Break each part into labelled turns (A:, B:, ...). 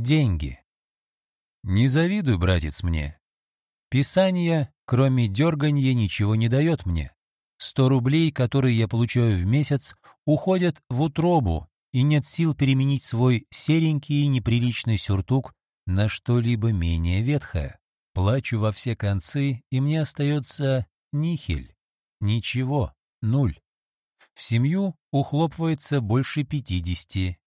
A: Деньги. Не завидуй, братец, мне. Писание, кроме дерганья, ничего не дает мне. Сто рублей, которые я получаю в месяц, уходят в утробу, и нет сил переменить свой серенький и неприличный сюртук на что-либо менее ветхое. Плачу во все концы, и мне остается нихель. Ничего, нуль. В семью ухлопывается больше пятидесяти.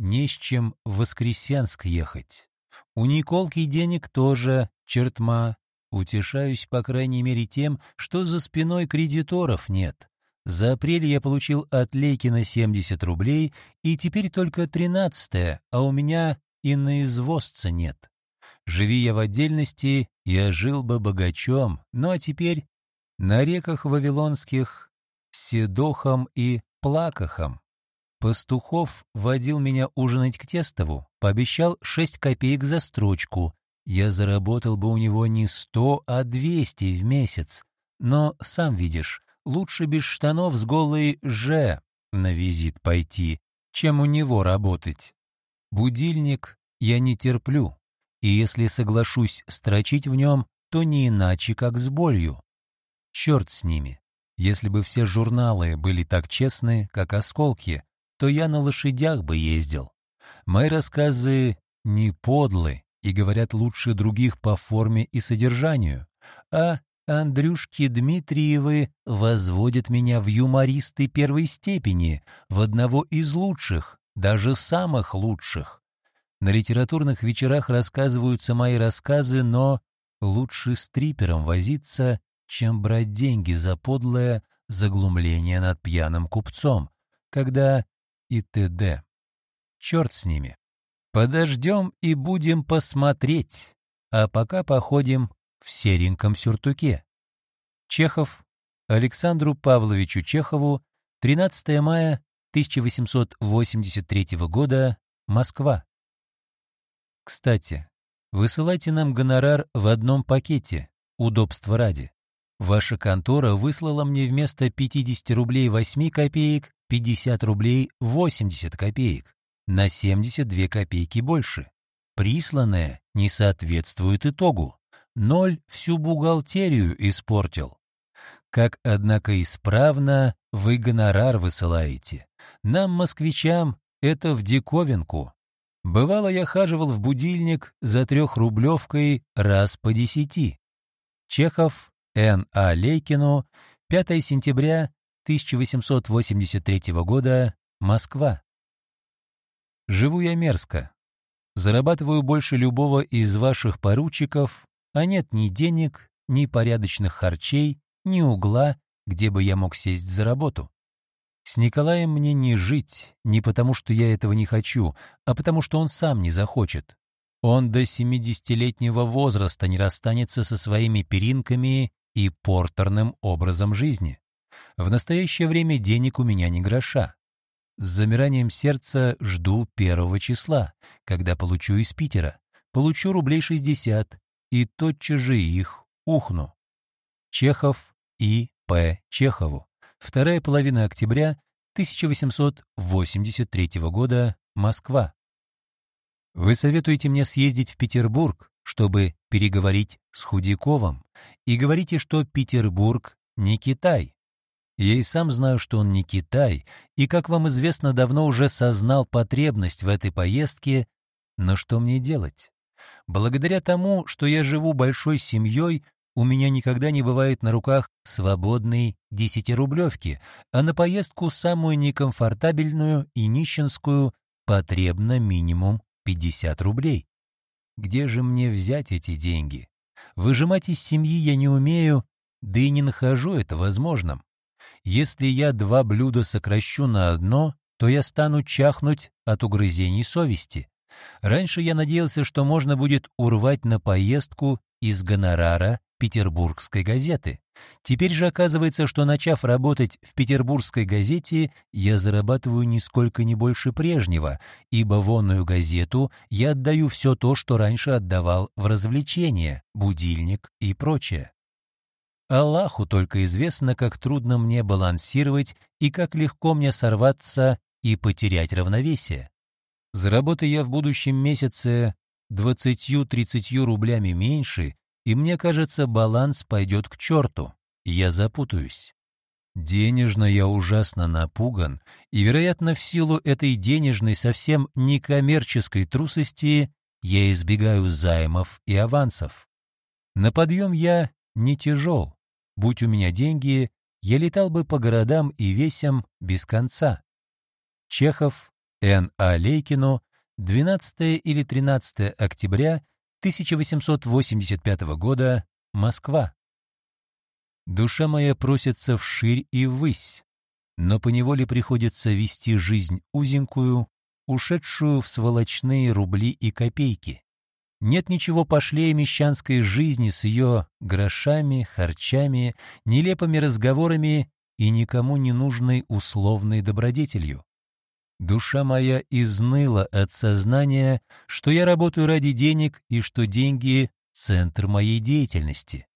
A: Не с чем в Воскресенск ехать. У Николки денег тоже чертма. Утешаюсь, по крайней мере, тем, что за спиной кредиторов нет. За апрель я получил от Лейкина 70 рублей, и теперь только 13 а у меня и на извозца нет. Живи я в отдельности, я жил бы богачом, ну а теперь на реках вавилонских, Седохом и Плакахом. Пастухов водил меня ужинать к Тестову, пообещал 6 копеек за строчку. Я заработал бы у него не 100, а 200 в месяц. Но, сам видишь, лучше без штанов с голой «Ж» на визит пойти, чем у него работать. Будильник я не терплю, и если соглашусь строчить в нем, то не иначе, как с болью. Черт с ними. Если бы все журналы были так честны, как осколки, то я на лошадях бы ездил. Мои рассказы не подлы и говорят лучше других по форме и содержанию, а Андрюшки Дмитриевы возводят меня в юмористы первой степени, в одного из лучших, даже самых лучших. На литературных вечерах рассказываются мои рассказы, но лучше с трипером возиться, чем брать деньги за подлое заглумление над пьяным купцом, когда и т.д. Черт с ними. Подождем и будем посмотреть, а пока походим в сереньком сюртуке. Чехов Александру Павловичу Чехову 13 мая 1883 года, Москва. Кстати, высылайте нам гонорар в одном пакете, удобства ради. Ваша контора выслала мне вместо 50 рублей 8 копеек 50 рублей 80 копеек, на 72 копейки больше. Присланное не соответствует итогу. Ноль всю бухгалтерию испортил. Как, однако, исправно вы гонорар высылаете. Нам, москвичам, это в диковинку. Бывало, я хаживал в будильник за трехрублевкой раз по десяти. Чехов, Н. А. Лейкину, 5 сентября 1883 года, Москва. Живу я мерзко. Зарабатываю больше любого из ваших поручиков, а нет ни денег, ни порядочных харчей, ни угла, где бы я мог сесть за работу. С Николаем мне не жить, не потому что я этого не хочу, а потому что он сам не захочет. Он до семидесятилетнего возраста не расстанется со своими перинками и портерным образом жизни. В настоящее время денег у меня не гроша. С замиранием сердца жду первого числа, когда получу из Питера. Получу рублей шестьдесят, и тотчас же их ухну. Чехов И. П. Чехову. Вторая половина октября 1883 года. Москва. Вы советуете мне съездить в Петербург, чтобы переговорить с Худяковым, и говорите, что Петербург не Китай. Я и сам знаю, что он не Китай, и, как вам известно, давно уже сознал потребность в этой поездке, но что мне делать? Благодаря тому, что я живу большой семьей, у меня никогда не бывает на руках свободной десятирублевки, а на поездку самую некомфортабельную и нищенскую потребно минимум 50 рублей. Где же мне взять эти деньги? Выжимать из семьи я не умею, да и не нахожу это возможным. Если я два блюда сокращу на одно, то я стану чахнуть от угрызений совести. Раньше я надеялся, что можно будет урвать на поездку из гонорара петербургской газеты. Теперь же оказывается, что начав работать в петербургской газете, я зарабатываю нисколько не больше прежнего, ибо вонную газету я отдаю все то, что раньше отдавал в развлечения, будильник и прочее. Аллаху только известно, как трудно мне балансировать и как легко мне сорваться и потерять равновесие. Заработаю я в будущем месяце 20-30 рублями меньше, и мне кажется, баланс пойдет к черту, я запутаюсь. Денежно я ужасно напуган, и, вероятно, в силу этой денежной, совсем некоммерческой трусости я избегаю займов и авансов. На подъем я не тяжел. Будь у меня деньги, я летал бы по городам и весям без конца. Чехов, Н. А. Лейкину, 12 или 13 октября 1885 года, Москва. Душа моя просится вширь и ввысь, но поневоле приходится вести жизнь узенькую, ушедшую в сволочные рубли и копейки. Нет ничего пошлее мещанской жизни с ее грошами, харчами, нелепыми разговорами и никому не нужной условной добродетелью. Душа моя изныла от сознания, что я работаю ради денег и что деньги — центр моей деятельности.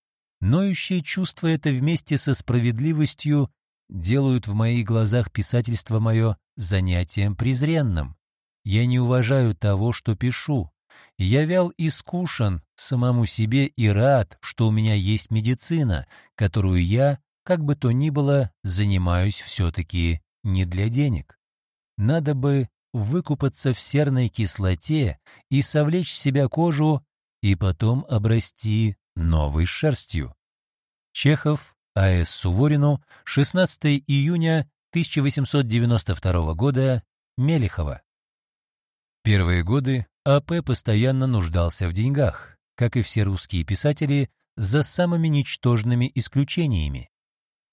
A: Ноющее чувство это вместе со справедливостью делают в моих глазах писательство мое занятием презренным. Я не уважаю того, что пишу. Я вял и скушен самому себе и рад, что у меня есть медицина, которую я, как бы то ни было, занимаюсь все-таки не для денег. Надо бы выкупаться в серной кислоте и совлечь с себя кожу, и потом обрасти новой шерстью. Чехов, А.С. Суворину, 16 июня 1892 года, Мелехова. Первые годы А.П. постоянно нуждался в деньгах, как и все русские писатели, за самыми ничтожными исключениями.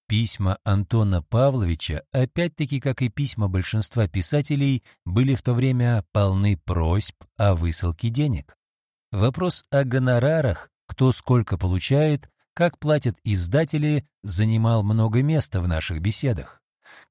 A: Письма Антона Павловича, опять-таки, как и письма большинства писателей, были в то время полны просьб о высылке денег. Вопрос о гонорарах, кто сколько получает, как платят издатели, занимал много места в наших беседах.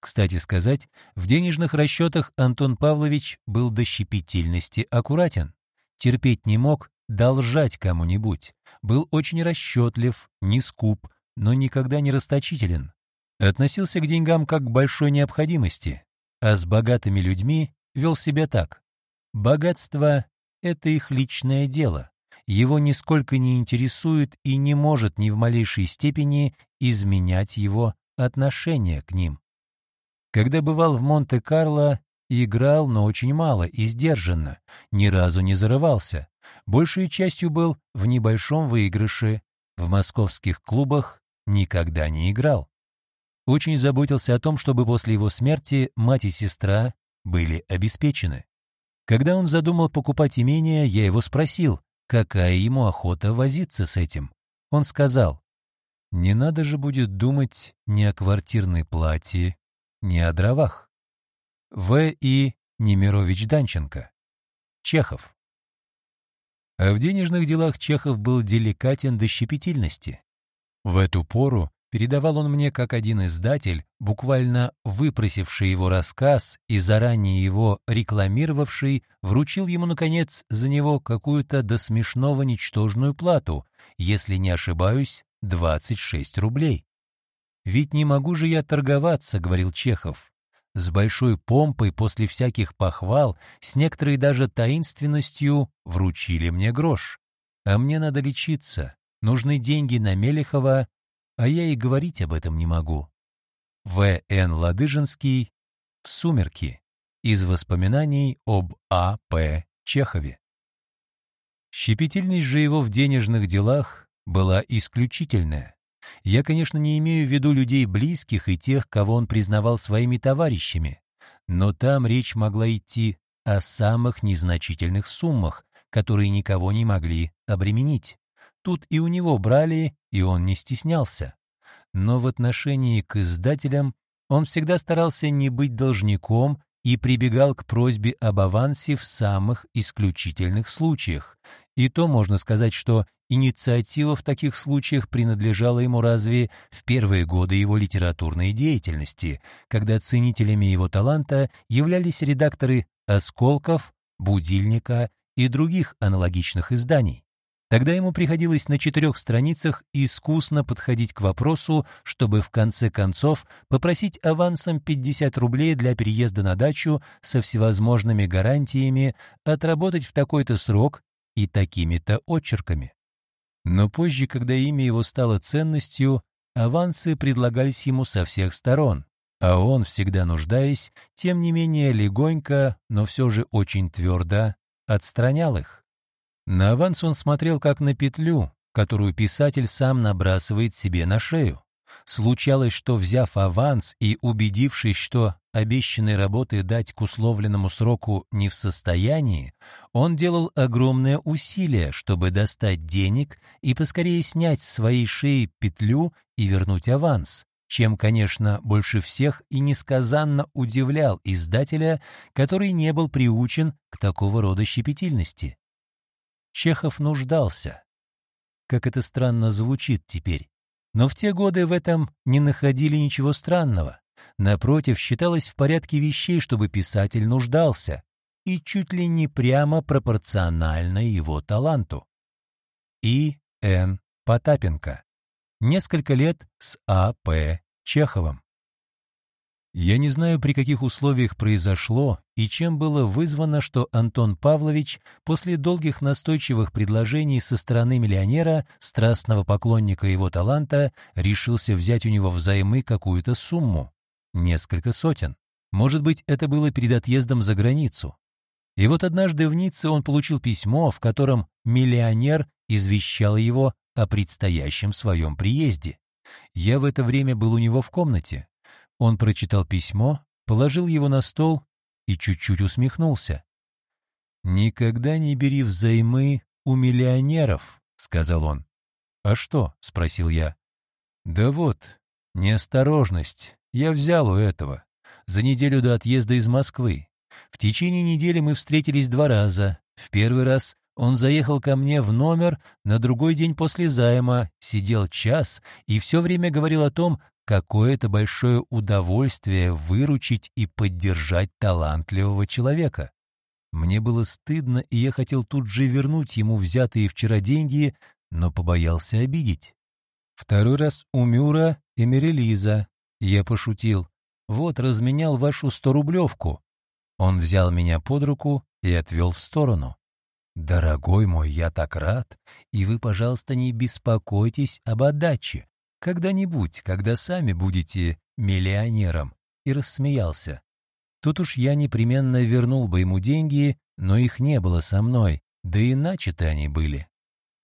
A: Кстати сказать, в денежных расчетах Антон Павлович был до щепетильности аккуратен. Терпеть не мог должать кому-нибудь. Был очень расчетлив, не скуп, но никогда не расточителен. Относился к деньгам как к большой необходимости, а с богатыми людьми вел себя так. Богатство — это их личное дело. Его нисколько не интересует и не может ни в малейшей степени изменять его отношение к ним. Когда бывал в Монте-Карло, играл, но очень мало и сдержанно, ни разу не зарывался. Большей частью был в небольшом выигрыше, в московских клубах никогда не играл. Очень заботился о том, чтобы после его смерти мать и сестра были обеспечены. Когда он задумал покупать имение, я его спросил, какая ему охота возиться с этим. Он сказал, «Не надо же будет думать ни о квартирной плате, ни о дровах». В. И. Немирович Данченко. Чехов. А в денежных делах Чехов был деликатен до щепетильности. В эту пору передавал он мне как один издатель, буквально выпросивший его рассказ и заранее его рекламировавший, вручил ему, наконец, за него какую-то до смешного ничтожную плату, если не ошибаюсь, 26 рублей. «Ведь не могу же я торговаться», — говорил Чехов. С большой помпой после всяких похвал, с некоторой даже таинственностью вручили мне грош. А мне надо лечиться, нужны деньги на Мелехова, а я и говорить об этом не могу. В. Н. Ладыжинский «В сумерки» из воспоминаний об А. П. Чехове. Щепетильность же его в денежных делах была исключительная. Я, конечно, не имею в виду людей близких и тех, кого он признавал своими товарищами, но там речь могла идти о самых незначительных суммах, которые никого не могли обременить. Тут и у него брали, и он не стеснялся. Но в отношении к издателям он всегда старался не быть должником и прибегал к просьбе об авансе в самых исключительных случаях. И то можно сказать, что инициатива в таких случаях принадлежала ему разве в первые годы его литературной деятельности, когда ценителями его таланта являлись редакторы «Осколков», «Будильника» и других аналогичных изданий. Тогда ему приходилось на четырех страницах искусно подходить к вопросу, чтобы в конце концов попросить авансом 50 рублей для переезда на дачу со всевозможными гарантиями отработать в такой-то срок и такими-то очерками. Но позже, когда имя его стало ценностью, авансы предлагались ему со всех сторон, а он, всегда нуждаясь, тем не менее легонько, но все же очень твердо отстранял их. На аванс он смотрел как на петлю, которую писатель сам набрасывает себе на шею. Случалось, что, взяв аванс и убедившись, что обещанной работы дать к условленному сроку не в состоянии, он делал огромное усилие, чтобы достать денег и поскорее снять с своей шеи петлю и вернуть аванс, чем, конечно, больше всех и несказанно удивлял издателя, который не был приучен к такого рода щепетильности. Чехов нуждался. Как это странно звучит теперь. Но в те годы в этом не находили ничего странного. Напротив, считалось в порядке вещей, чтобы писатель нуждался, и чуть ли не прямо пропорционально его таланту. И. Н. Потапенко. Несколько лет с А. П. Чеховым. Я не знаю, при каких условиях произошло и чем было вызвано, что Антон Павлович после долгих настойчивых предложений со стороны миллионера, страстного поклонника его таланта, решился взять у него взаймы какую-то сумму. Несколько сотен. Может быть, это было перед отъездом за границу. И вот однажды в Ницце он получил письмо, в котором миллионер извещал его о предстоящем своем приезде. Я в это время был у него в комнате. Он прочитал письмо, положил его на стол и чуть-чуть усмехнулся. «Никогда не бери взаймы у миллионеров», — сказал он. «А что?» — спросил я. «Да вот, неосторожность. Я взял у этого. За неделю до отъезда из Москвы. В течение недели мы встретились два раза. В первый раз он заехал ко мне в номер на другой день после займа, сидел час и все время говорил о том, Какое это большое удовольствие выручить и поддержать талантливого человека. Мне было стыдно, и я хотел тут же вернуть ему взятые вчера деньги, но побоялся обидеть. Второй раз у Мюра и Мерилиза. Я пошутил. «Вот, разменял вашу сторублевку». Он взял меня под руку и отвел в сторону. «Дорогой мой, я так рад, и вы, пожалуйста, не беспокойтесь об отдаче. Когда-нибудь, когда сами будете миллионером. И рассмеялся. Тут уж я непременно вернул бы ему деньги, но их не было со мной, да иначе-то они были.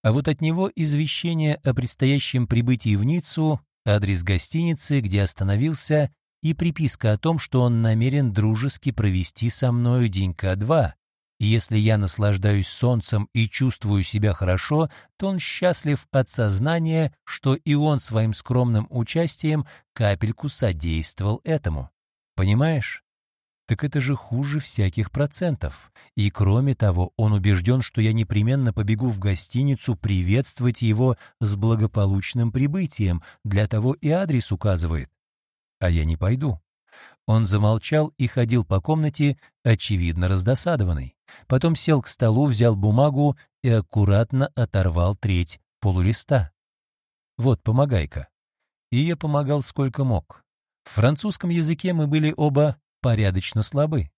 A: А вот от него извещение о предстоящем прибытии в Ниццу, адрес гостиницы, где остановился, и приписка о том, что он намерен дружески провести со мною денька два, и если я наслаждаюсь солнцем и чувствую себя хорошо, то он счастлив от сознания, что и он своим скромным участием капельку содействовал этому. Понимаешь? Так это же хуже всяких процентов. И кроме того, он убежден, что я непременно побегу в гостиницу приветствовать его с благополучным прибытием, для того и адрес указывает. А я не пойду. Он замолчал и ходил по комнате, очевидно раздосадованный. Потом сел к столу, взял бумагу и аккуратно оторвал треть полулиста. «Вот, помогай-ка». И я помогал сколько мог. В французском языке мы были оба порядочно слабы.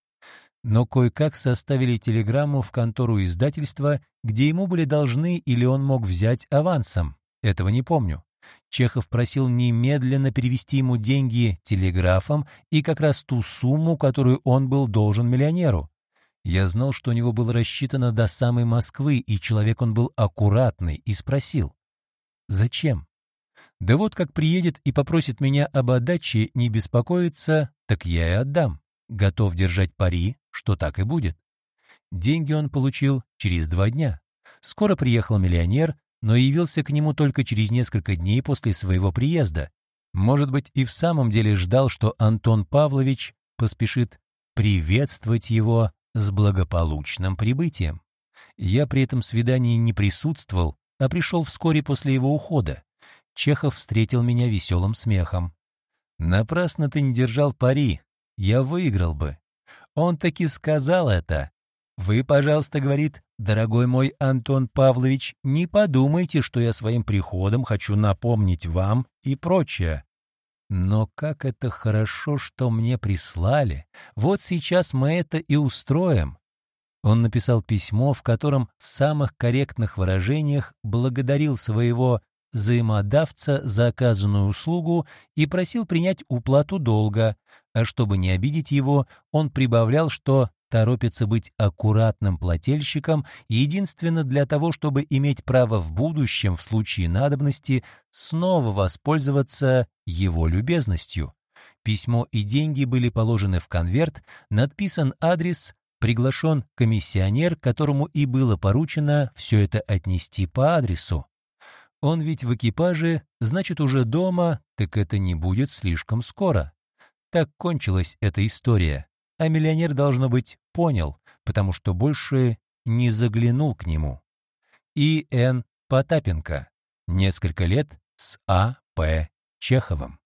A: Но кое-как составили телеграмму в контору издательства, где ему были должны или он мог взять авансом. Этого не помню. Чехов просил немедленно перевести ему деньги телеграфом и как раз ту сумму, которую он был должен миллионеру. Я знал, что у него было рассчитано до самой Москвы, и человек он был аккуратный, и спросил. «Зачем?» «Да вот как приедет и попросит меня об отдаче не беспокоиться, так я и отдам. Готов держать пари, что так и будет». Деньги он получил через два дня. Скоро приехал миллионер, но явился к нему только через несколько дней после своего приезда. Может быть, и в самом деле ждал, что Антон Павлович поспешит приветствовать его с благополучным прибытием. Я при этом свидании не присутствовал, а пришел вскоре после его ухода. Чехов встретил меня веселым смехом. «Напрасно ты не держал пари, я выиграл бы». Он таки сказал это. Вы, пожалуйста, говорит, дорогой мой Антон Павлович, не подумайте, что я своим приходом хочу напомнить вам и прочее. Но как это хорошо, что мне прислали. Вот сейчас мы это и устроим. Он написал письмо, в котором в самых корректных выражениях благодарил своего взаимодавца за оказанную услугу и просил принять уплату долга, а чтобы не обидеть его, он прибавлял, что торопится быть аккуратным плательщиком единственно для того, чтобы иметь право в будущем, в случае надобности, снова воспользоваться его любезностью. Письмо и деньги были положены в конверт, надписан адрес, приглашен комиссионер, которому и было поручено все это отнести по адресу. Он ведь в экипаже, значит, уже дома, так это не будет слишком скоро. Так кончилась эта история. А миллионер, должно быть, понял, потому что больше не заглянул к нему. И. Н. Потапенко. Несколько лет с А. П. Чеховым.